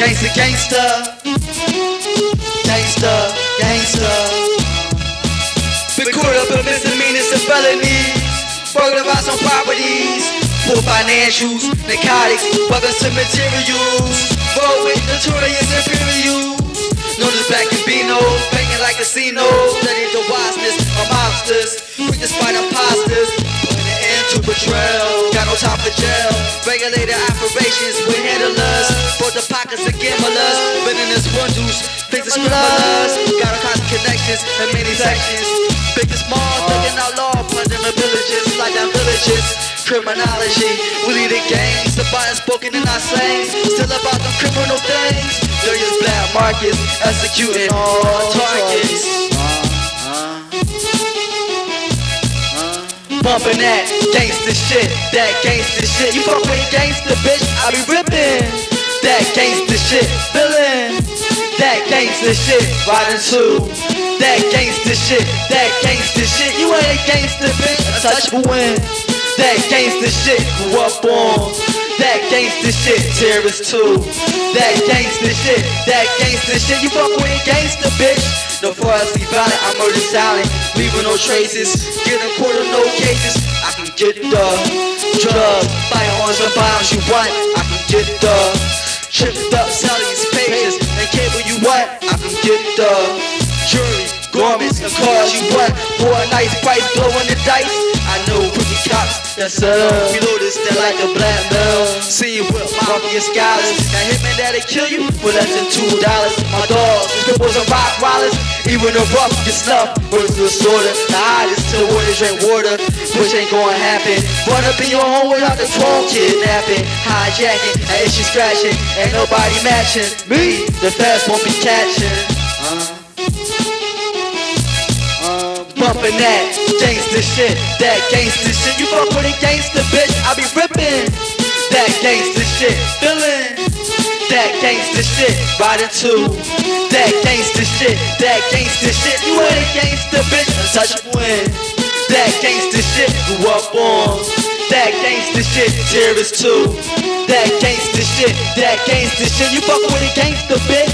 a gangster. Gangster, gangster. Been caught up in misdemeanors and felonies. Burglarized on properties. Poor financials, narcotics, weapons and materials. Roll with notorious imperials. Known as black Gambinos, banking like casinos. Study the wiseness of mobsters. Quick to spite imposters. Putting an end to betrayal. Got no time for jail. Regulated operations with handlers. For the pockets of gamblers. Bitterness bundles. Things of scribblers. Got kinds of connections and many sections. Big and small, thinking out law, plundering the villages, like down villages. Criminology, we lead the gangs, the body spoken in our slangs. Still about them criminal things. Dirtiest black markets, executing all targets. Bumping that gangster shit, that gangster shit. You fuck gangster, bitch, I be ripping. That gangster shit, feeling. That gangster shit, riding too. That gangster shit, that gangster shit. You ain't a gangster, bitch, untouchable win. That gangster shit, grew up on. That gangster shit, terrorist too. That gangster shit, that gangster shit. You fuck with gangster, bitch. No forestly violent, I murder silent, leaving no traces. Getting caught in no cases. I can get the drugs, firearms and bombs you want. I can get the tripped up selling pages and cable you want. I can get the jewelry, garments, and cars you want. For a nice price, blowing the dice. I know pretty cops that sell. Reloaders that like a black belt. See you with mafia scholars. Now hitmen that'll kill you for less than two dollars. My dogs, cripples and rock wallers. Even the rough get snuffed. Words to slaughter. The hottest till water drink water. Which ain't gonna happen. Run up in your home without the twelve kidnapping. Hijacking, and issue scratching. Ain't nobody matching. Me, the fast won't be catching. Uh. Bumping that gangster shit, that gangster shit. You fuck with a gangster bitch, that gangster shit, riding too. That gangsta shit, that gangsta shit. You ain't a gangster bitch, touch win. That gangsta shit, grew up on. That gangsta shit, terrorist too. That gangster shit, that gangsta shit. You fuck with a gangsta bitch.